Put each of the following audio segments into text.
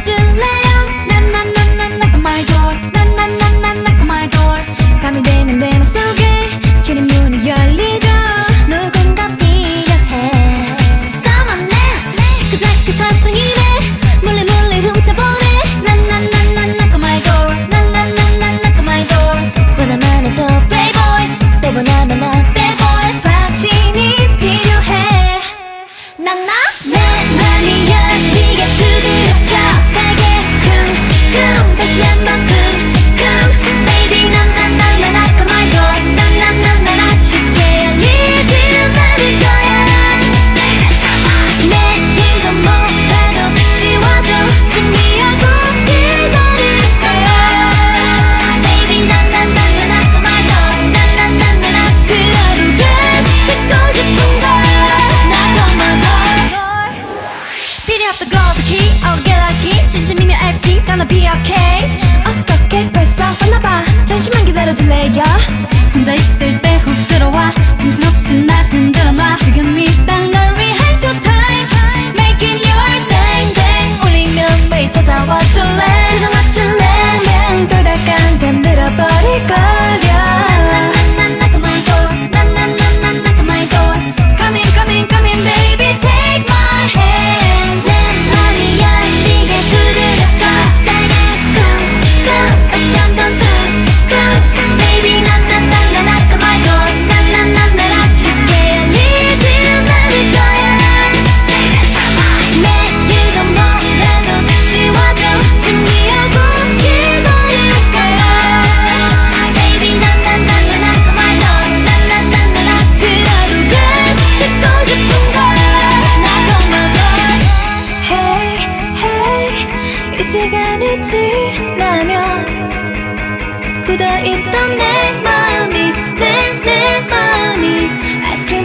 열어줄래요? 난 난 난 난 knock on 그 my door. 난 난 난 난 knock on my door. 밤이 되면 내 맘속에 주님 문이 열리죠. 누군가 필요해. Someone else 자꾸 자꾸 서성이로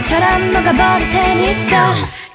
바람처럼 녹아버릴 테니까. 음.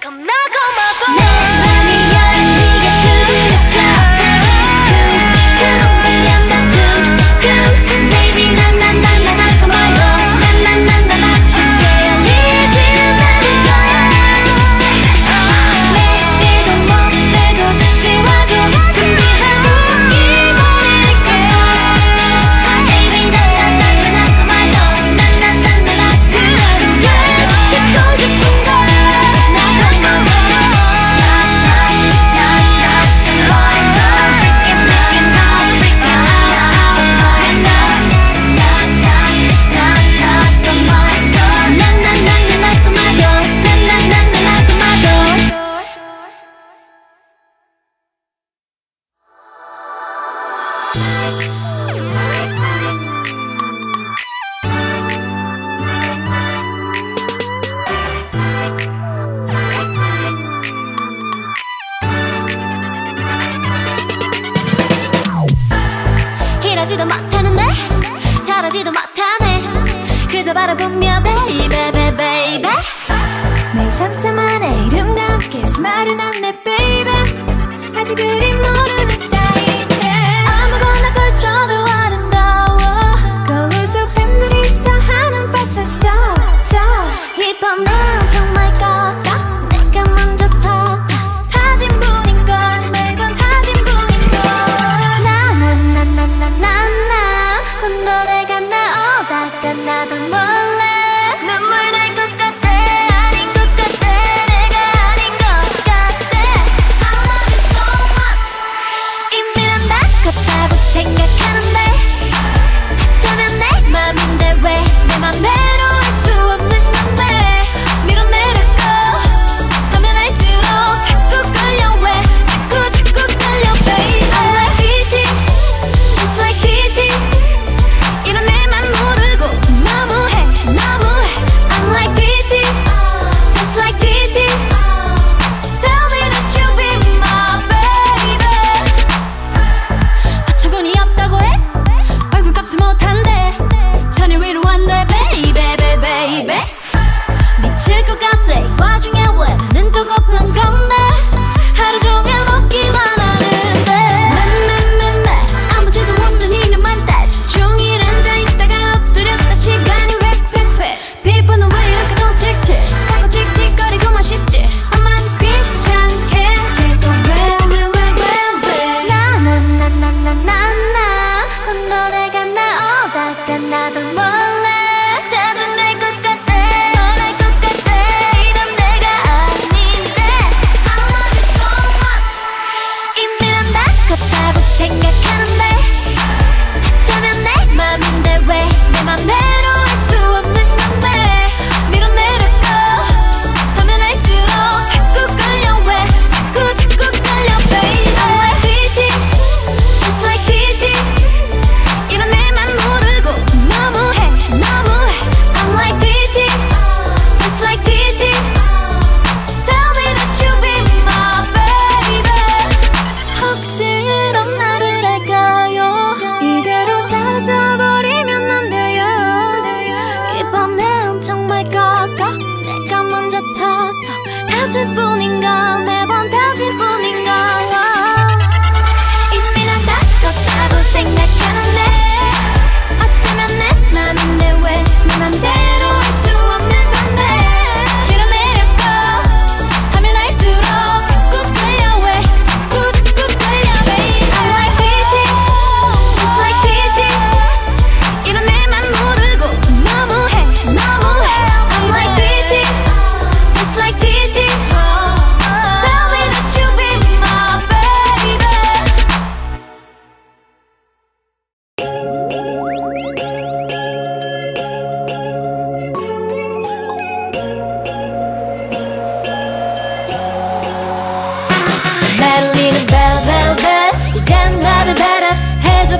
another one.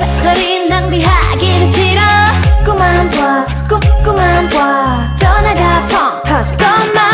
배터리 낭비하기는 싫어. 자꾸만 봐 자꾸 자꾸만 봐. 전화가 펑 터질 것만.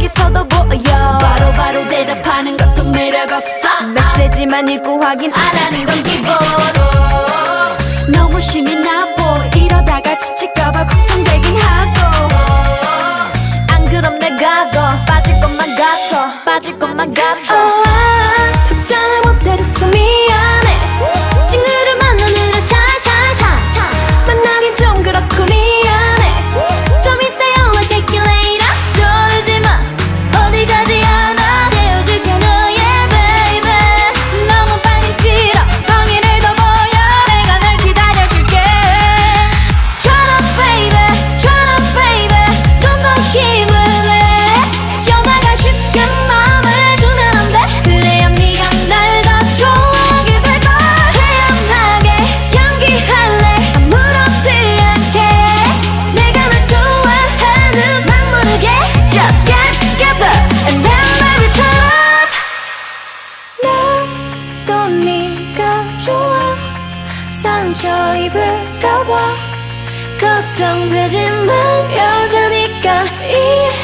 여기서도 보여. 바로바로 바로 대답하는 것도 매력 없어. 메시지만 읽고 확인 안 하는 건 기본 너무 심이 나보 이러다가 지칠까봐 걱정되긴 하고. 안 그럼 내가 더 빠질 것만 같아. 빠질 것만 같아. oh,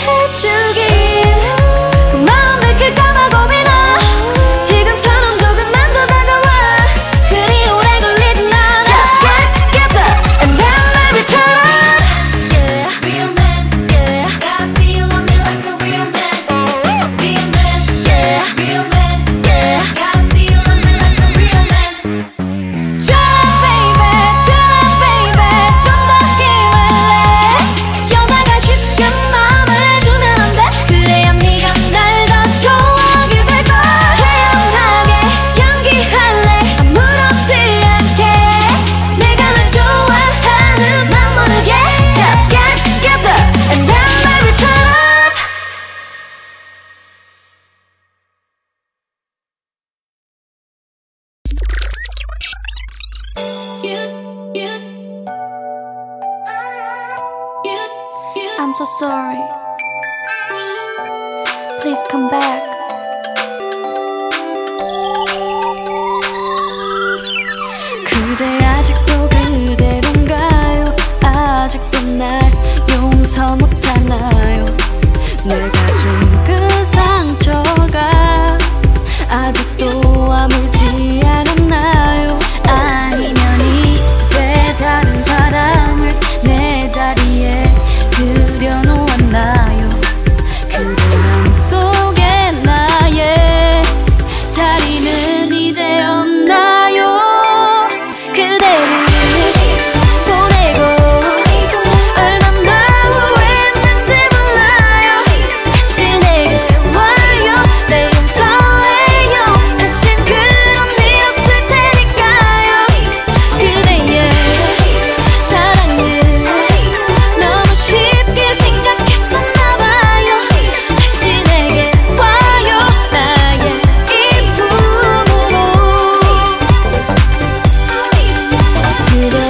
해주길 so sorry. Please come back. to the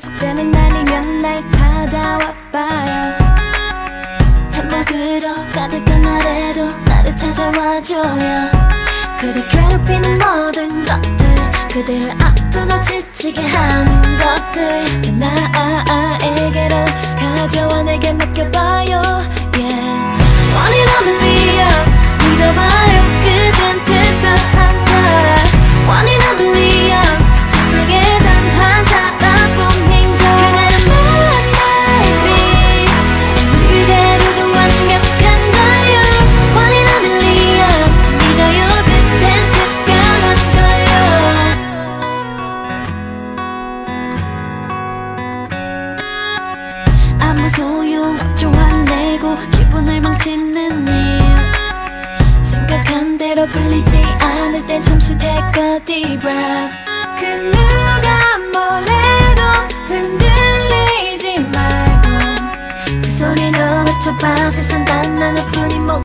계속되는 날이면 날 찾아와 봐요. 현박으로 가득한 날에도 나를 찾아와줘요. 그대 괴롭히는 모든 것들 그대를 아프고 지치게 하는 것들 그 나에게로 가져와 내게 맡겨봐요. Yeah. 원인없는 이유 믿어봐요.